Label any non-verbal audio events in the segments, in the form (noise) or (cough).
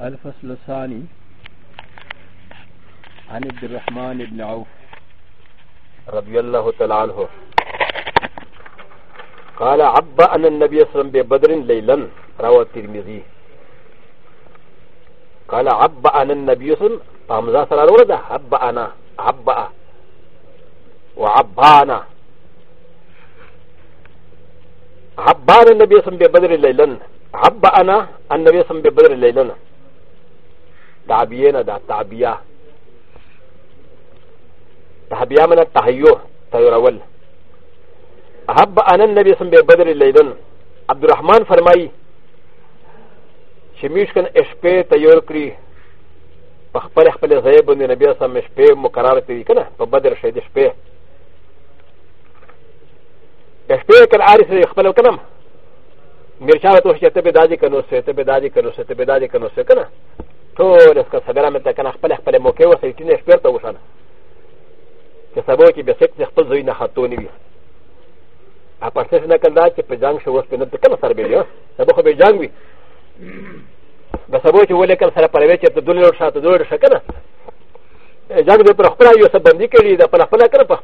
الفصل الثاني عن عبد الرحمن بن عوف رضي الله تعالى عنه قال عبا أن النبي صلى الله عليه وسلم ببدر ليلا روى الترمذي قال عبا أن النبي صلى الله عليه وسلم فهمزة سرى ورد عبا أنا عبا وعبانا عبان النبي صلى الله عليه وسلم ببدر ليلا عبا أنا النبي صلى الله عليه وسلم ببدر ليلا تعبیه نه ده تعبیه تعبیه منه تحیو تیرول حب انا النبي سم به بدر لیدن عبدالرحمن فرمایي چې میش کنه شپې تیار کړی په خپل خپل ځای باندې نبی سم شپې مقرر کړی کنه په بدر شهید شپې شپې کله عارف خپل کنه مرچا ته چې ته به دادی کنه سه ته به دادی کنه سه ته به دادی کنه سه کنه ټول اسکه سګره مې ته کنه خپل خپل موقع ورسوي ټینې شپېر ته وشاله چې سبا کې بیا سکت خپل زوی نه خاتو نه وي ا پرسه نه کنده چې په جنگ شو اوس په نه ته کله سر بیلی سبا خو به جنگ وي به سبا چې ولې کله سره پروي چې ته دولې ور شاته دولې ور شکنه جنگ به پر خپل یو سبندي کړي دا په خپل کړ په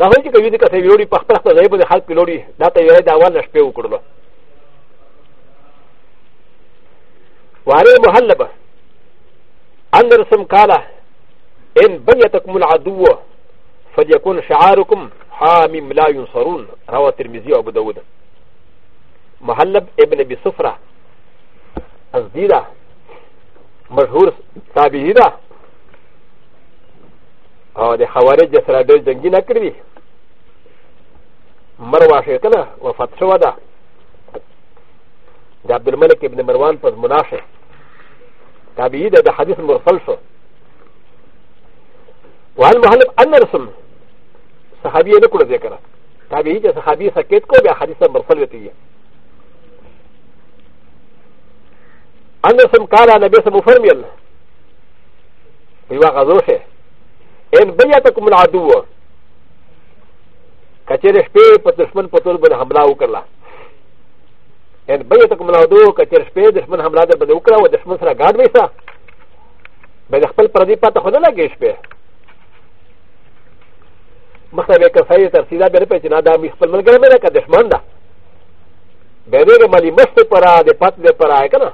دا هیڅ کوي دې کته ویوري په خپل ځای باندې خلک لوري دا ته یو دا ول شپې وکړلو وعليه مهلبه أن رسم قال إن بنيتكم العدو فليكون شعاركم حامم لا ينصرون روى الترمذي وابو داود مهلب ابن ابي صفرة ازديده مشهور تابعي ده او د خوارج سره ډېر جنګي نه کړی مروه شي کنه وفات شوه ده د عبد الملک ابن مروان پر مناشه تابعی ده د حدیث مرسل شو وهل مهلب ان رسم صحابی نه کړه ذکر تابعی چې صحابی سکت کو بیا حدیث مرسل وتی ان رسم قال نبی سم فرمیل ویوا غزوشه ان بیاتکم العدو کچره شپې په دشمن په تور باندې حمله وکړه ان بیا ته کوم لاودو کچر شپې دشمن حمله در بده وکړه او دشمن سره ګاډ وېسا به خپل پردي پاته خو نه لګې شپې مخته به که سایه ترسیدا به په جنا دا می خپل ملګری مې راکړه دشمن دا به دې مالی مست پرا دې پات دې پرا کنه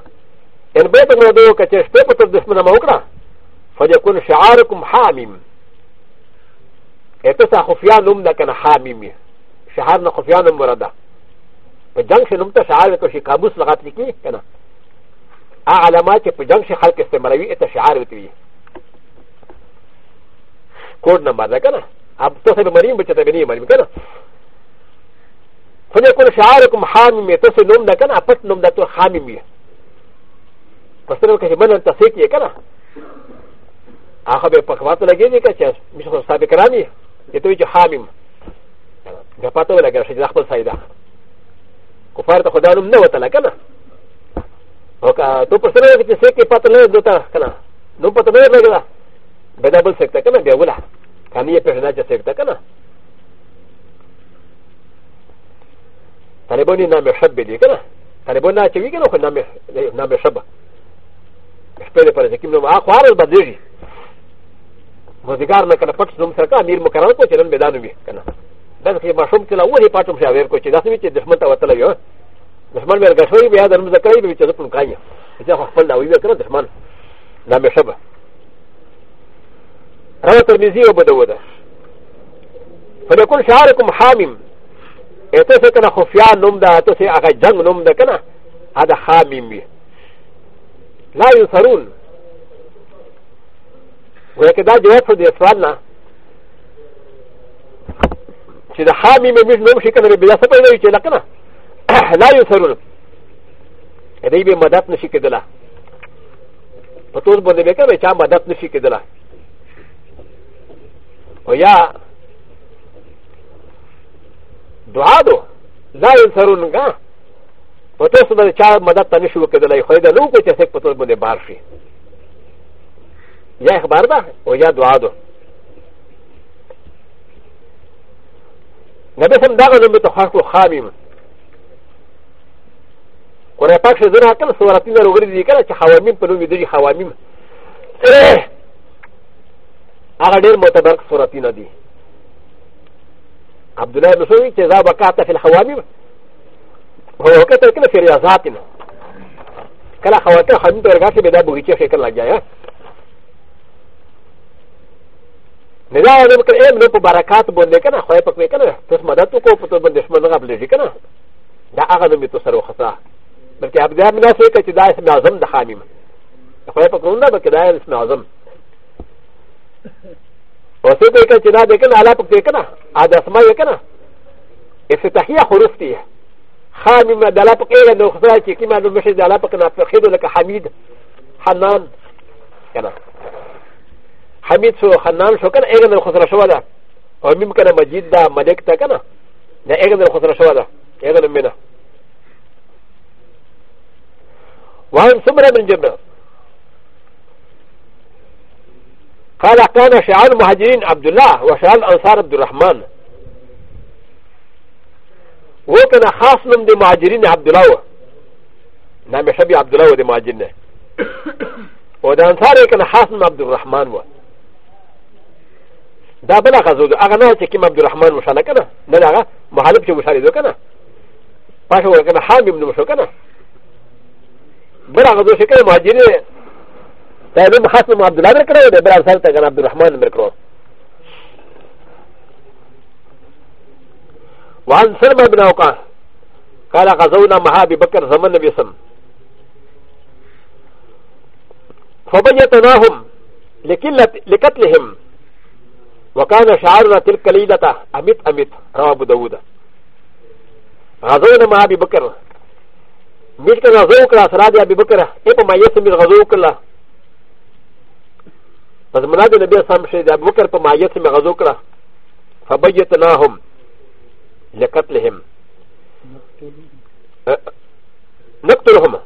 ان بیا ته کوم لاودو کچر شپې په تر دشمن ما وکړه فجکون شعارکم حامیم اته خفیا نوم دا کنه حامیم شعار نه خفیا نوم مراده په جنگ شي نوم ته شعار وکړو چې قاموس لغات لیکي که نه هغه علامات چې په جنگ شي خلک استعمالوي ته شعار وکړي کوډ نمبر ده که نه تو سه به مریم بچه ته به نه مریم که نه فجر کول شعار کوم حامي مې تاسو نوم ده که نه پټ نوم ده تو حامي مې پس نو که من ته سې کې که نه هغه به په خواته لګېږي که چې مش خو صاحب کرامي چې ته چې حامي ده پاتو لګېږي چې خپل سایه ده کفار ته خدا نوم نه وتله که نه او که دو پرسنه چې څه کې پته نه دوته که نه نو پته نه لګله به دا بل سکته که نه بیا وله کامی یې پېژنه چې سکته که نه طالبان یې نامې شب دی که نه طالبان نه اچوي که نه خو نامې شبه شپې د پرې کوم نوم هغه خوار بدلېږي مازدیګار نه که نه پټ نوم سره که امیر مقرر کړو چې نن به دا نوم یې که نه だけど、マシュンキラウォリパトムシャーコチダスミチ、デスマタワタラヨ。デスマンベルガシュリビアダムザカイビチズプンカイヤ。ジャーファンダウィベクラデスマン。ダメシャバ。ラワトミズヨバダウダ。فليكن شعركم حامم اتسى كان خفيان نمدا اتسى اغا جنگ نمدا كان هذا حامم لا ينصرون ولكن هذا جواب في الاسرائيل چې د حامی مې مش نوم شي کنه بیا څه پیدا وي چې لکه نه لا یو سرون دې به مدد نشي کېدلا په توس باندې به کوي چې مدد نشي کېدلا او یا دعا دو لا یو سرون کا په توس باندې چا مدد نه شو کېدلای خو دې نو کو چې څه په توس باندې بار شي یا اخبار ده او یا دعا دو なべさんだがのめとはこはみん。これパクシズラカルソラティナログリディカラチハワミンプルミディハワミン。えアラデルモタバクソラティナディ。アブドラムソウィチザバカタフィルハワミン。هو كتر كنا في رياضاتنا كلا خواتر حمد ورغاتي بدا بوغيتي شكل لجايا نه دا علم کړه علم نو په برکات باندې کنه خو په کې کنه تاسو مدد وکړو په تو باندې دشمن غبلې دي کنه دا هغه نو می تو سره وخصا بلکې ابدا مې نه سوي چې دا اسم اعظم د خامیم خو په کوم نه بلکې دا اسم اعظم او څه دې کړه چې دا دې کنه اعلی پکې کنه ا د اسماء یې کنه افتتاحیه حروف دي خامیم د اعلی پکې نو خصا چې کیما نو مشه د اعلی پکې نه فخید لك حمید حنان کنه حميد سو خنان شو كان اغن الخسر شو هذا او ميم كان مجيد دا ملك تا كان نا اغن الخسر شو هذا اغن منا وعن سمرة بن جبنا قال كان شعار المهاجرين عبد الله وشعار الانصار عبد الرحمن وكان خاص من المهاجرين عبد الله نعم شبي عبد الله ودي مهاجرين ودانصار كان خاص من عبد الرحمن وه دا بلا غزو ده هغه نه چې کوم عبدالرحمن مشاله کنه نه هغه مخالف چې مشاله ده کنه پاشه ور کنه حامد بن مشو کنه بلا غزو شي کنه مهاجر ته ابن خاصم عبد الله کړو ده بلا سره ته کنه عبدالرحمن کړو وعن سلمة بن عوقان قال غزونا مع ابي بكر زمن النبي صلى الله عليه وسلم فبيتناهم لكتلهم وكان شعرنا تلك ليلة أميت أميت روى أبو داود غزونا مع أبي بكر ملت غزوك لا سراد أبي بكر إما ما يسمي غزوك لا فزمنا دي نبي سام شيء أبي بكر فما يسمي غزوك لا فبيتناهم لقتلهم نقتلهم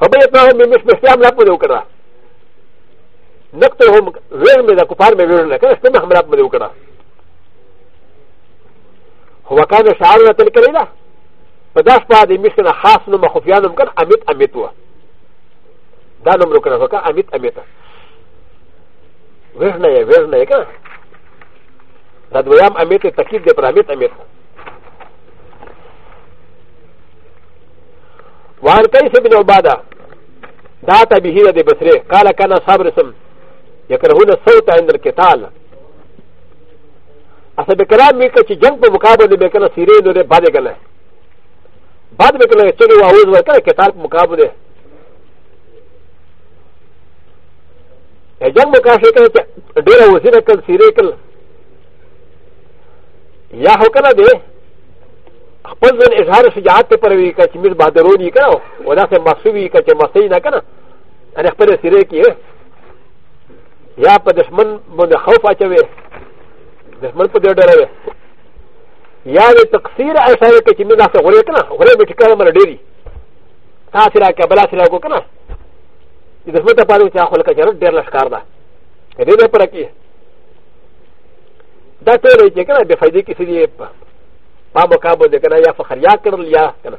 فبيتناهم بمش مشتام لا بده كده なくても、ウェルメダコパーメルレカステマハマラブルカラ。ホワカナシャーラテレカレラ。パダスパーディミスナハスノマホフィアノムカアミタアミトワ。ダノムロカラフカアミタアミタ。ウェルネウェルネカ。ダドヤムアミタタキデプラミタアミタ。ワンカイセミノバダ。ダタビヒラディブスレ、カラカナサブリスム。يكرهون الصوت عند القتال اصل بكلام ميكا چه جنگ پا مقابل بكنا سيرين ونه بعد گنا بعد بكنا چنو وعوز ورکا قتال پا مقابل جنگ مقابل کنا چه دیر وزين کل سيرين کل یا هو کنا ده خپل ځن اظهار شجاعت ته پر وی کا چې مز بہادرونی کړه ودا سه مخسوبي کا چې مستي نه کړه ان خپل سيره کې یا په دشمن باندې خوف اچوي دشمن په ډېر ډېر یا د تقصیر اشاره کې چې موږ تاسو غوړې کنه غوړې به ټکر مر ډېری تاسو را کې بلا سره کو کنه چې دشمن ته پاره چې خپل کچر ډېر لشکار ده دې دې پر کې دا ټول چې کنه به فائدې کې سړي په مقابله دې کنه یا فخریا کړل یا کنه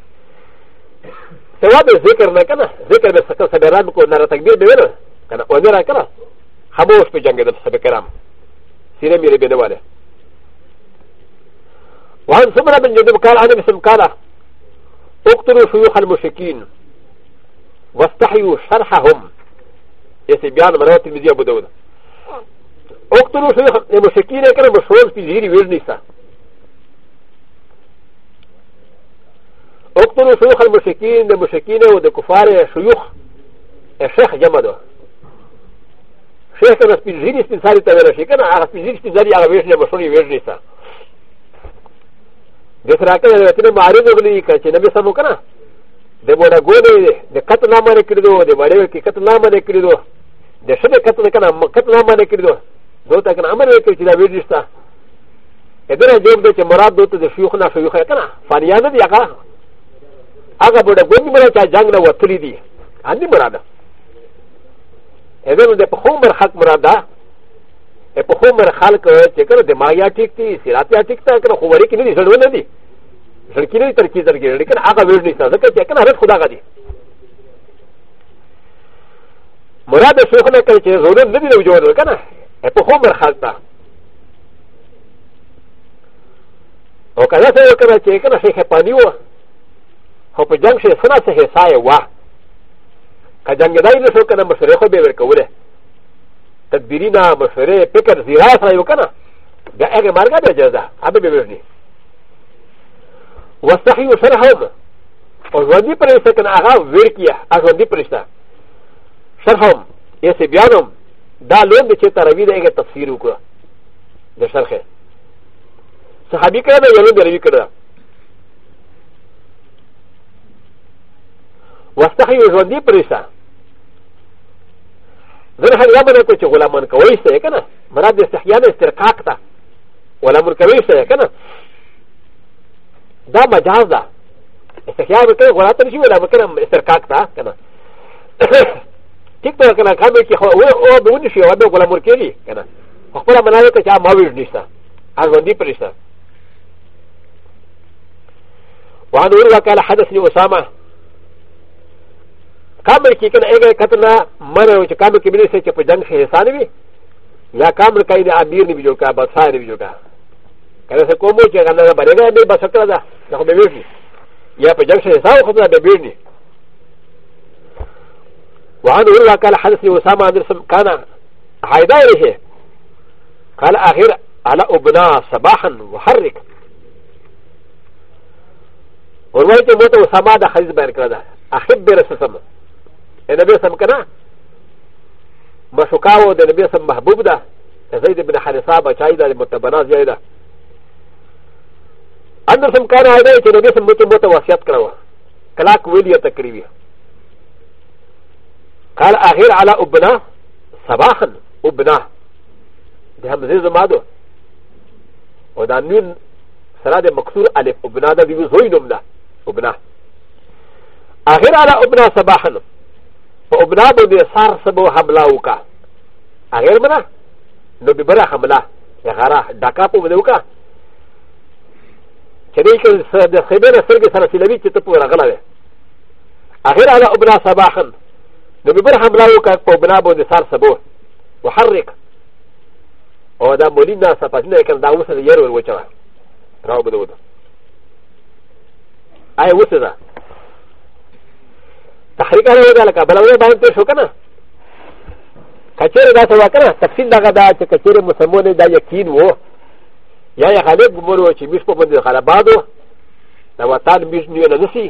ثواب ذکر نه کنه ذکر به سکه سره رب کو نه تکبیر به ونه کنه او نه را کنه خاموش په جنگ د صحابه کرام سیره میره بینه واله وان سمره بن جدب قال انا بسم قال اقتلوا شيوخ المشركين واستحيوا شرحهم يسي بيان مروه الترمذي ابو داود اقتلوا شيوخ المشركين كان مشهور في زيري ويرنيسا اقتلوا شيوخ المشركين المشركين والكفار شيوخ الشيخ جمده شیخ ته سپینځري سپینځاري ته ویل شي که نه هغه سپینځري سپینځاري هغه ویشلی مشهوري ویشلی سه د سره که د وطن معارض وغلی که چې نبي سمو که نه د بوډه ګولې د قتل نه منې کړي دو د وړې کې قتل نه منې کړي دو د ښځې قتل که نه قتل نه منې کړي دو دو ته که نه امر وکړي چې دا ویشلی سته ادره جوب دی چې مراد دوته د شیوخ نه شیوخ که نه فانیانه دي هغه هغه بوډه ګونې مراد چې جنګ نه وتلی دي ان دي مراده ا ذ ن د په خومر حق مراد ده په خومر خلق چې کله د مایا ټیک دي سیرات یا ټیک ته کله خووري کې نه دي زړونه دي زړکی نه ترکی زړکی لیکن هغه ویل نه ځکه چې کنه هر خدا غدي مراد شیخ نه کوي چې ضرورت نه دي نو جوړ کنه په خومر خلق ده او کله څه وکړه چې کنه شیخ پانی و خو په جنگ شي سنا څه حصہ واه カジャンゲダイのショーカナマシュレホベルカウレ。タビリナ、マシュレ、ペカ、ゼラサイオカナ。で、エゲマガベジャザ、アベベルニ。ワサヒウシャラハム。オズワディプレイセカナアガウェルキア、アズワディプレイサ。シャハム、エセビアノム、ダロンデチェタラビデエゲタシルクラ。で、シャヘ。サハビカナ、ヨルデルビカナ。وستخي وزوندي بريسا زر هل يمنى كوشي غلامان كويسة يكنا مراد استحيانا استرقاقتا غلامان كويسة يكنا دا مجاز (coughs) دا استحيانا بكنا غلاتن شي ولا بكنا استرقاقتا كنا ٹھیک تو کنا کھابے کی ہو او دونی شی ودو گلا مرکیری کنا خپل مناوی ته چا ماویر نشتا از وندی پرشتا وان اور وکال حدثني اسامه کامل کې کنه هغه کتنه مره چې کامل کې بلی سي چې په جنگ شي حساب وي یا کامل کې د امیر نه ویجو کا بسای نه ویجو کا کله څه کومو چې کنه باندې به بس کړه دا خو به ویږي یا په جنگ شي حساب خو به بیرني وعن الله قال حدثني وسام عن رسم كان عايدا اليه قال اخر على ابنا صباحا وحرك ورويت موت وسام هذا حديث بارك هذا احب رسول الله النبي سم كنا مشوكاو د النبي سم محبوب ده زيد بن حارثة بچاي ده متبنا زي ده اندر سم كان هاي ده چې النبي سم مت مت وصيت کړو کلاک ویلی تقریبا قال اخر على ابنا صباحا ابنا ده همزه زمادو و دا نون سره د مکسور الف ابنا ده دیو زوی نوم ده ابنا اخر على ابنا صباحا په ابنا باندې سار سبو حمله وکا غیر منا نو به بره حمله یا غره ډاکا په باندې وکا چې دې کې د خیبر سرګ سره سیلوي چې ته پوره غلوه اخر على ابنا صباحا نو به بره حمله وکا په ابنا باندې سار سبو وحرک او دا مولینا صفاتنا کنه دا وسه یې ور وچا راو بده وده آیا وسه ده تحریک هر ودا لکه بلونه باندې پیښ وکنه کچېره دا څه وکنه تفصیل دغه دا چې کچېره مسلمانې دا یقین وو یا یې خالق ګمور وو چې میش په باندې خرابادو دا وطن میش نیو نه نسی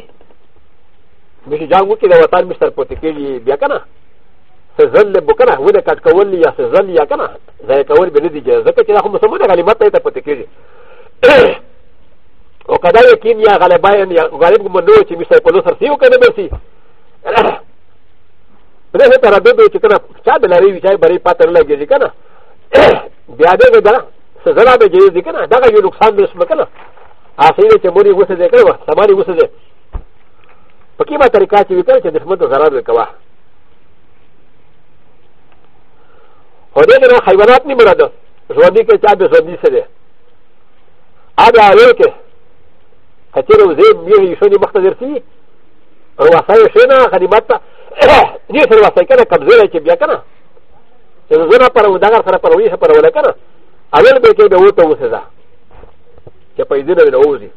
میش جانګو کې دا وطن میش تر پوتې کېږي بیا کنه څه ځل به کنه ونه کټ کول یا څه ځل یا کنه ځای کول به نه دي ځکه چې دا خو مسلمانې غلیمت ته پوتې کېږي او کدا یقین یا غلبا یا غالب ګمور چې میش په لور سر سیو کنه به سی ر ه ت ر ب ب ي ك ن ا شاب ل ر ي و ش ا ي بري قاتل ل ج ي ك ن ا ب ع د ه دا سزرا ب ج ي ك ن ا دا غ ي ل ق ص ا ن ب س م ك ن ا ع ص ي ر ة موري وسط ذ ك ر و سماري وسط ذ فكيما تركات ي ك ن ا تدفمت زرار بكوا هدينا حيوانات نمرد زودي كتاب زودي سدى هذا عليك كثير وزيد يشوني مختلف فيه رواسای شنا خدمات ته دې (coughs) سره واسای کنه قبضه لای چې بیا کنه چې زونه پر ودغه سره پر ویشه پر ولا کنه اول به کې به وته وسه چې په دې نه ووزي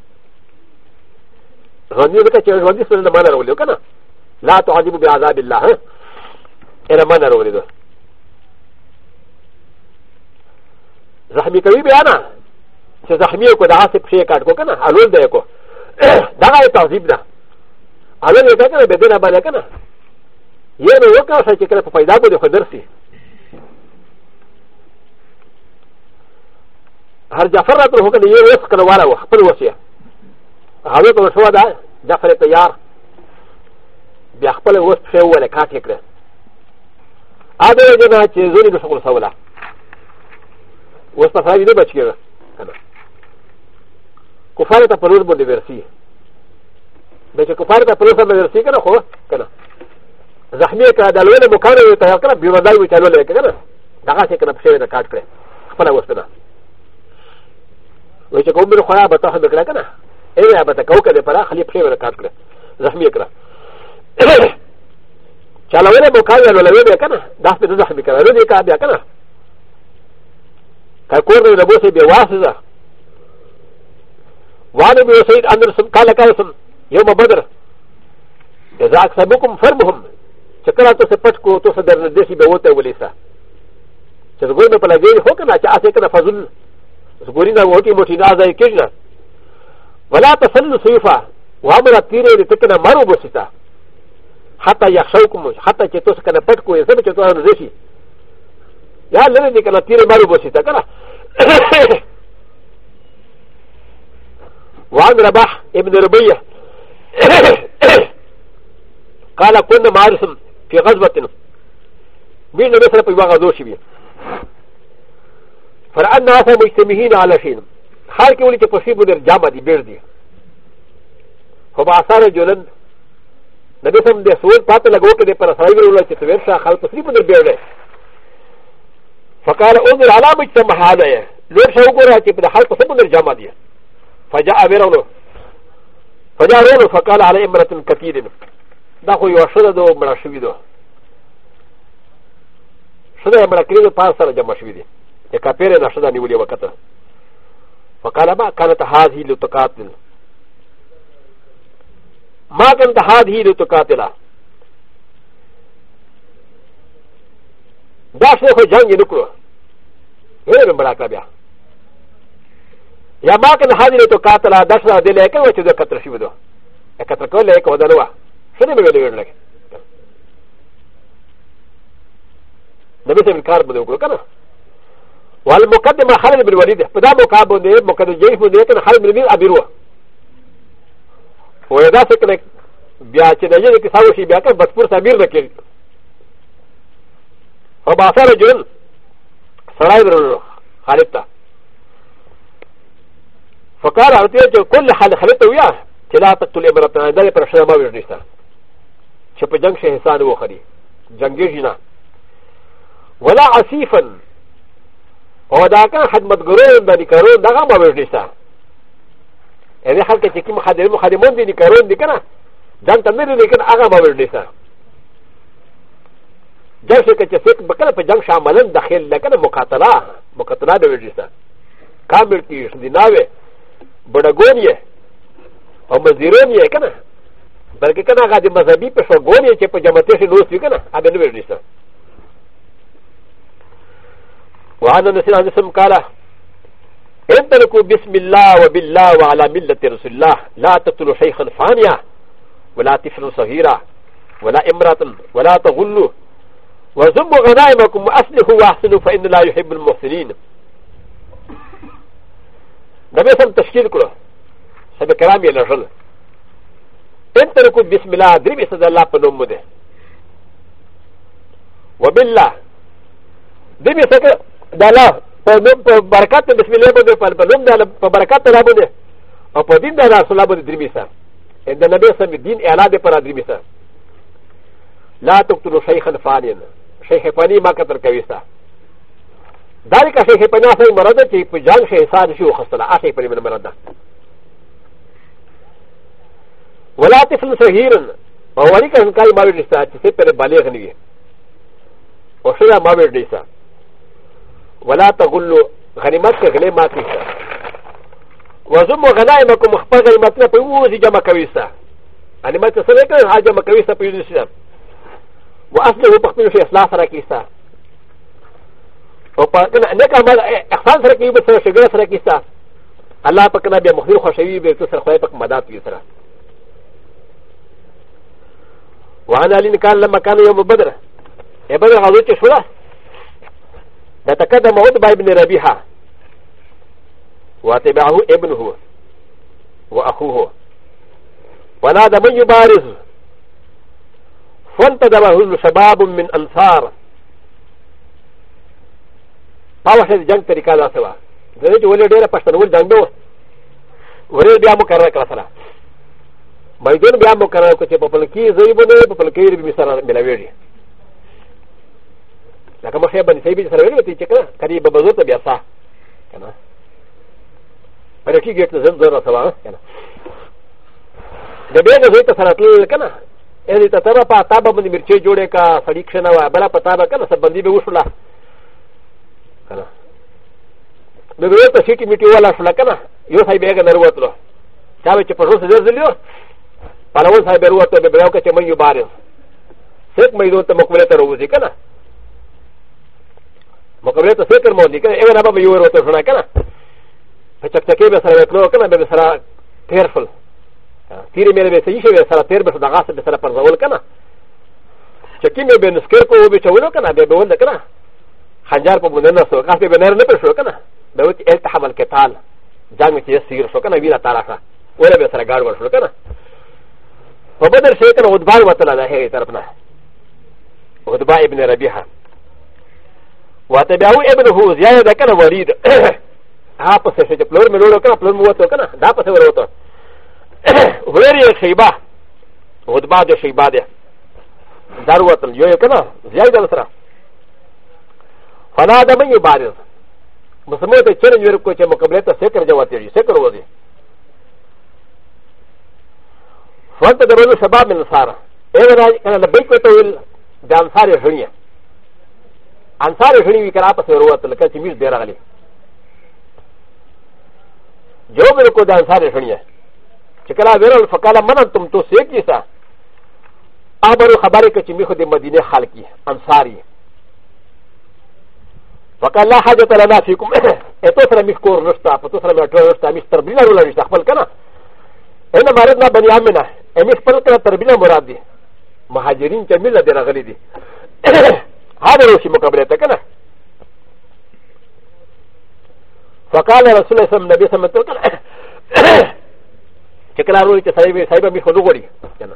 ځنی وکړه چې ځوندې سره نه مان راولې کنه لا تعذب بعذاب الله ها انا مان راولې دوه زخمی کوي بیا نه چې زخمی کو دا هڅه پښې کاټ کو کنه الول دی کو دا غي تعذيب نه アメリカからベテラバレカナ。イエローカーサチキラパイダブルフォルシー。ハジャファラトルホカリエロスカラワラオ、プロシア。ハロトルシュワダ、ジャファレタヤー。ビアパレウスシェウエレカティクレ。アベレナチェズリドソウサウラ。ウスパサビドバチキラ。コファレタパルボディベルシー。ب چې کفار ته پروسه مدر سي کنه خو کنه زخمي کړه د لوی مکان یو ته کړه بیا ودای و چلو لکه کنه دغه څه کنه پښې نه کاټ کړه خپل وسته و چې کوم بل خو یا به ته کړه کنه اې یا به ته کو کنه پر خلی پښې نه کاټ کړه زخمي کړه چلو له مکان یو لوی کنه دا په زخمي کړه نو دې کا بیا کنه کور دې ربو سي بیا واسه وانه به سيد اندر سم کاله کاله سم يوم بدر جزاك سبكم فرمهم شكرا تسبت كو تصدر ندسي بوتا وليسا شزغوي بلغي هوكنا شاسي كنا فزل زغورينا وكي موتينا زي كيجنا ولا تسل سيفا وامر تيري لتكنا مرو بسيتا حتى يخشوكم حتى تتوس كنا بتكو يزم تتوس ندسي يا لني كنا تيري مرو بسيتا كنا (coughs) وعن رباح ابن ربيع (coughs) قال كنا معرسم في غزوة مين مثلا في غزوة شبيه فرأنا أثر مجتمعين على شيء حال كي ولي تقصيب من الجامعة دي بير دي هو بعثار جولن نبي سم دي سول پاتا لگو كده پر اسرائي ولو لكي سوير شا خال تصريب من البير دي فقال انظر على مجتمع هذا لور شاو قرأ كي پر حال تصريب من الجامعة دي فجاء بيرولو فجارون فقال على امرة كثير دا خو یو شده دو مړه شوي دو شده مړه کړي دو پاس سره جمع شوي دي د کاپیرې نه شده نیولې وکته فقال ما كانت هذه لتقاتل ما كانت هذه لتقاتل دا شده خو جنگ یې نکړو ویې مړه کړه بیا やまかのハディレとカタラ、ダスラディレケウチューカタシブド。エカタコレケウダノワ。シネブルレケ。なべせんカーブでウクカナ。ワルモカデマハルブルワリデ、パダモカボデ、モカデジェイフデーケンハルブルアビロウ。ウエダセケネビアチェネジェイクサウシビアケンバスプルサビルレケン。オバサルジュン、サライブルハリタ。فقال هذا كل حال خلته وياه كلا تقتل امرأة لا يبرشنا ما ويرنيستا شب جنگ شهسان وخري جنگيشنا ولا عصيفا او دا كان خدمت گرون دا نکرون دا ما ويرنيستا يعني خلق چه كم خدم خدمون دي نکرون دي كنا جان تمر دي كنا آغا ما ويرنيستا جنگ شكا چه فقه بكنا پا جنگ شاملن داخل لكنا مقاتلا مقاتلا دا ويرنيستا كامل کی خدناوه بنګونیه او مزیرونیه کنه بلکې کنه هغه د مذهبي پښوګونیه چې په جماعتي شي نوست وي کنه هغه نه ویل نشته وهذا نسينا نسم قاله انطلقوا بسم الله وبالله وعلى ملة رسول الله لا تقتلوا شيخا فانيا ولا طفلا صغيرا ولا امرأة ولا تغلوا وزموا غنائمكم وأصلحوا وأحسنوا فإن لا يحب المحسنين د به سم تشکیل کړو سب کرام یې لړل ان تر کو بسم الله درې بیسه د الله په نوم مده وبالله دې بیسه کې د الله په نوم په برکت بسم الله باندې په نوم د الله په برکت الله باندې او په دین د الله رسول الله باندې درې بیسه ان د نبی سم دین اعلان دی پر درې بیسه لا تقتلوا شيخا فانيا شيخ فاني ما قتل کوي ستا ダリカシェパナサイマラダチプジャンシェサーシューハスラアシェパリマラダ。ウォラティフルセヒーン、マワリカンカイマリリサチセペレバレーニー。オシラマリリサ。ウォラタグルガリマツェレマティサ。ウォズモガナイマコモパガリマツェプウォジジャマカウィサ。アニマツェセレクルハジャマカウィサプユニシナ。ウォアステルパクミュシェスラサラキサ。او پاتنه نه کومه احسان سره کوي بس شګر سره کیستا الله پاک نه به مخیر خوشوي به تر خوای پاک مدد وی سره وانا لین کان لما کان یوم بدر ای بدر غزو چې شولا دا تقدم موت با ابن ربيحه واتبعه ابنه واخوه ونادى من يبارز فانتدبه شباب من انصار パワーでジャンプリカーラスワー。で、ウォレディアパスタウォルジャンドウォレディアムカラカラサラ。マイドンビアムカラコチェポポルキーズ、イボネ、ポポルキーズ、ミサラ、ミラベリ。ラカマヘバン、セビスラベリ、ティチェカ、カリババゾトビアサ。パレキゲット、ゼンドラサワー。で、ベアゾイタサラトルカナ。エリタタバパタバブンミルチェジュレカ、サリクシャナワ、バラパタバカナ、サバンディブウシュラ。کنه نو به په سیټي میټي ولا شو کنه یو ځای به غنر وته چا به چې په ژوند سره ځلیو پهلوان صاحب وروته به براو کې چې مې یو بارې سیک مې دوه ته مقبره ته روزي کنه مقبره ته فکر مو دي کنه ایو نه به یو وروته شو کنه په چکچکې به سره وکړو کنه به سره پیرفل تیرې مې به صحیح شوی سره تیر به دغه سره پر ځول کنه چې کیمې به نسکر کوو به چولو کنه به به ول کنه حجار په بدن سره کاس به نر نه پر شو کنه به وت التحم القتال جام کې سیر شو کنه ویرا تارا کا ولا به سره گاډ ور شو کنه په بدر شي کنه ودبار وتل ده هي طرف نه ودبا ابن ربيعه وتبعو ابن هو زياد کنه ولید ها په څه چې پلور مې وروړو کنه پلور مو وته کنه دا په څه وروته ویری شیبا ودبا د شیبا ده دروتل یو کنه زیاد سره فلا د مې بارز مسلمان ته چیلنج ورکو چې مقابله ته سکر جواب دی سکر وځي فانت درو شباب من انصار اغه راځي کنه لبیک وته ویل د انصار هنیه انصار هنی وی کرا په ضرورت لکه چې میز دی راغلی جواب ورکو د انصار هنیه چې کله ویل فقاله من تم تو سیک جیسا ابرو خبره کې چې میخه د مدینه خلکی انصاری وكان لا حاجة لنا فيكم اتوسر مشكور نشتا فتوسر مشكور نشتا مستر بنا ولا نشتا خبل كنا هنا مالتنا بني عمنا امش خبل كنا تربينا مراد دي مهاجرين جميلة دي رغلي دي هذا روشي مقابلتا كنا فقال رسول الله صلى الله عليه وسلم كلا رولي كسايبا سايبا مشكور غوري كنا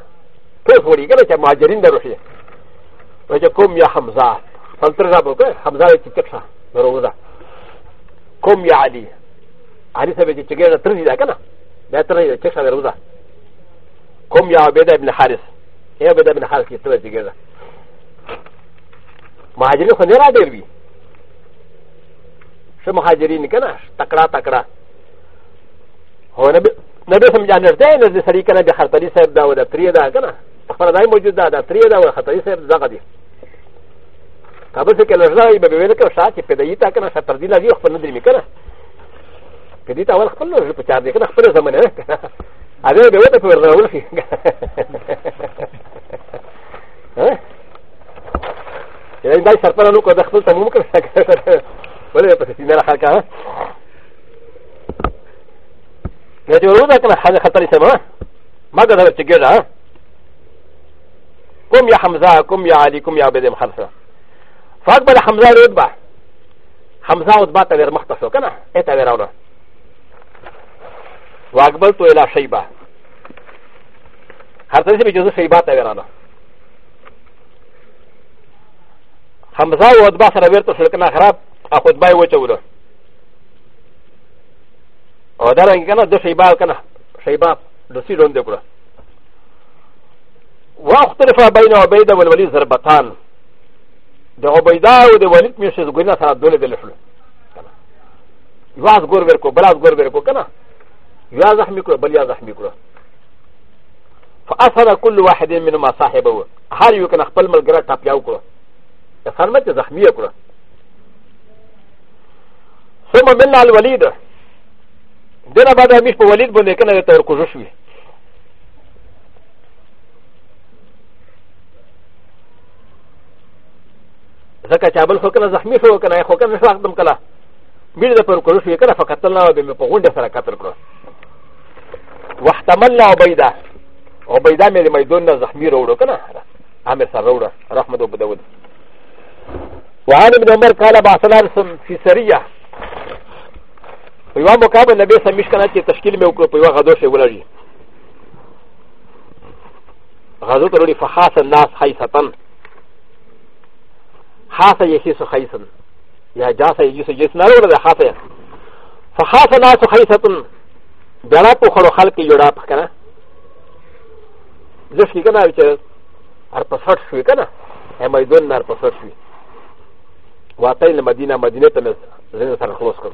كيف غوري كنا كمهاجرين دي روشي وجاكم يا حمزة فانترنا بوكا حمزة تتكسر مروزا كم يا علي علي سبيتي تجينا ترزي ذا كنا لا ترزي ذا تشخص مروزا كم يا عبيدة بن حارس يا عبيدة بن حارس كي ترزي تجينا مهاجرين خنيرا دير بي شو مهاجرين كنا تكرا تكرا هو نبي نبي سمجان نرتاي نزل سريكنا بخطري سيب دا ودا تريدا كنا خبر داي موجود دا دا تريدا وخطري سيب زغدي دا カブセケルザイベベベケルシャチペディタケナシャタディラジオフォンディミケナペディタワーフォンディプチャーディケナフォルザマネアデベベベベルザウルフィええだいさパラノコダフォルタムケナシャケルウェルプセナハカなじゅうだからはなかたりさままだだってけだ。コミヤハムザー、コミヤアリ、コミヤベデムハルサー。(laughs) فاقبل حمزه رودبه حمزه رودبه تاوير مختصو كنا اي تاويراونا واقبلتو الى شيبه هر تنسي بجوزو شيبه تاويرانا حمزه رودبه سراويرتو شلكنا خراب اخد باي وچولو او دارنګ کنه د شیباب کنه شیباب د سیرون دی کړه واختلف بینه و بین الولی ضربتان د عبیدا او د ولید میشه زګوینا سره دوله دل شو یواز ګور ورکو بلاز ګور ورکو کنه یا زخمی کړو بل یا زخمی کړو فاثر كل واحد منهما صاحبه هر یو کنه خپل ملګری ټاپیاو کړو سرمت زخمی کړو ثم بلال الولید دنه بعد همیش په ولید باندې کنه ته ورکو شوی ځکه چې بل خو کنه زخمی شو کنه خو کنه شو اقدم کله بیره د پر کړو شو کنه فقط الله به په غونډه سره قتل کړو واحتمل عبیده عبیده مې میدون نه زخمی وروړو کنه عامر سره وروړه رحمت ابو داود وعن ابن عمر قال بعثنا رسم في سريه په یو مقابل نبی سمیش کنه چې تشکیل مې وکړو په یو غدو شی ولري غزو ته وروړي فخاص الناس حیثتن حاسه يحس خيسا يا جاسا يجلس جلس نرغل ده حاسه فحاسه ناس خيسة جرا پو خلو خلق يورا پا کنا لشکی کنا ویچه ار پسر شوی کنا اما ایدون نار پسر شوی واتای لمدینه مدینه تن زن سر خلوص کن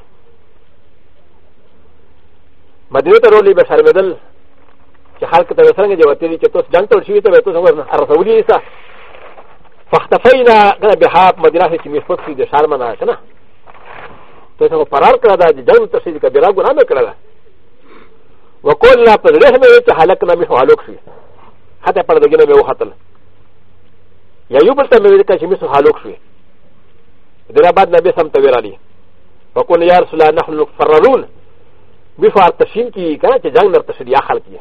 مدینه تا رولی بشار بدل چه خلق تا بسرنگ جو وطیری چه توس جنگ تل شوی تا بیتوس هنگر ارسولی ایسا فاختفينا كنا بحاب مدينه كي مشفوت في دشارمنا كنا تسمى قرار كردا دي جنب تسيد كبيرا غنام كردا وكلنا بدرهم يتحلقنا مشو حلق في حتى بدرجنا مو حتل يا يوبل تمر كي مشو حلق في درا بعد نبي سم تويراني وكل يا رسول الله نحن فررون بفار تشين كي كانت جنب تسيد يا خلقيه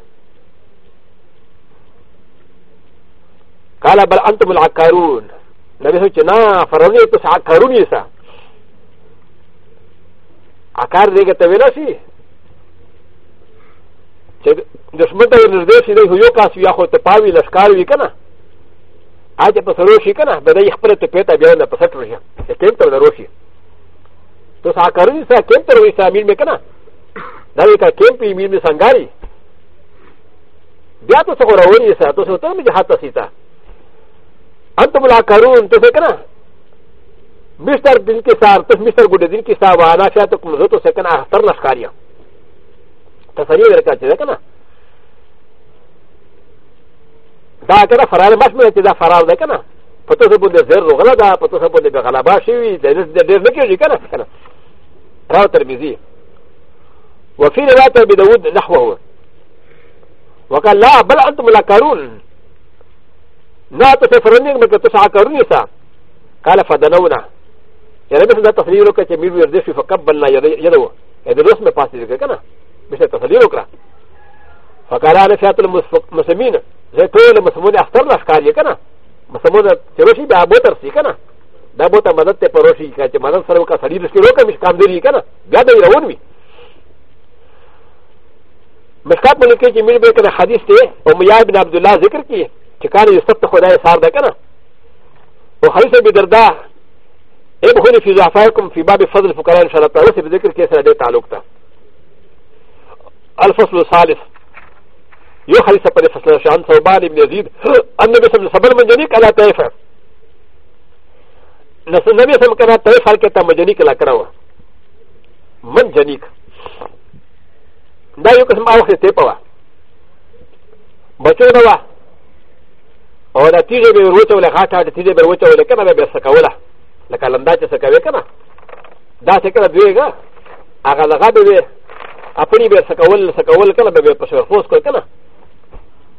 قال بل انتم العكارون نبي سوچ نا فروني تس عكارون يسا عكار ديگه تولا سي چې دشمن ته نږدې شي دی یو کاس یا خو ته پاوي لشکار وي کنه اته په سرو شي کنه به دې خپل ته پېتا بیا نه په سټر شي کېم تر درو شي تو ساکارون سا کېم تر وي سامین مې کنه دا یو کا کېم پی مې سنگاري بیا تاسو غوړونی ساتو ته مې حتا سیتا アントムラカロンとせかな。ミスター・ディンキサー、トミスター・グディンキサー、ワーナシャトクムゾトセカナ、タナスカリア。タサリアルカチェカナ。ダーカナファラルマスメンティザファラルデカナ。パトサボデゼロガラダ、パトサボデガラバシウィ、デルデルデキュリカナスカナ。ラウタルミゼ。وفي روايه بداود نحوه وقال لا بل انتم لا كارون なたせフランディングのトサーカルニサカラファダノーナやらべさたせりろかちみるでしゅうかばなやでやどえでろすめパスでかなべさたせりろかファカラーのシャトルムスミンぜとるムスモデアフターラスカリエかなムスモデチロシバボタシかなダボタマダテパロシカチマダサロカサリルスキロカミスカンデリかなガダイラウンミ مسکات ملکی چې میر بیکنه حدیث ته او میاب بن عبدالله ذکر کیه چې کار یې سب ته خدای سار ده کنه او حدیث ابي دردا اي بخوني في ضعفائكم في باب فضل الفقراء ان شاء الله تعالى في ذكر كيس لديه تعلق ده الفصل الثالث يو حديث ابي فصل شان ثوبان بن يزيد النبي صلى الله عليه وسلم مجنيك على طائفة نبي صلى الله عليه وسلم طائفة كتا مجنيك على كراوة من جنيك دا يو قسم آوخي تيپا وا بچو دا وا او دا تیغه به وروته ولا غاټه د تیغه به وروته ولا کنه به سکوله لکه لندا چې سکوي کنه دا څه کړه دویګه هغه لغه به اپنی به سکول سکول کنه به په شور فوس کول کنه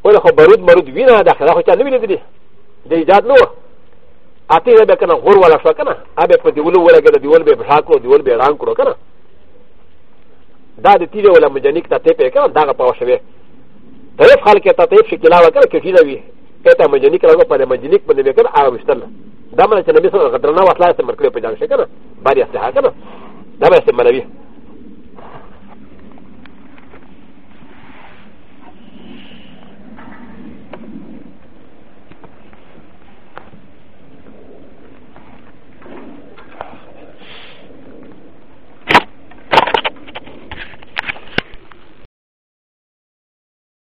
ولا خو بارود مرود وینا داخله خو چا نه ویل دي د ایجاد نو اته به کنه غور ولا شو کنه ابه په دیولو ولا کنه دیول به بشاکو دیول به ران کړو کنه دا د تیغه ولا مجنیک ته په کنه دا په واښوي طرف خلک ته ته شکلاوه کنه کې دی اته مجنیک راغو په مجنیک باندې وکړ او وشتل دا مله چې نبی سره غدرنا وصلای سره مرکړې په ځان شي کنه بار یې صحه کنه دا به استعمالوي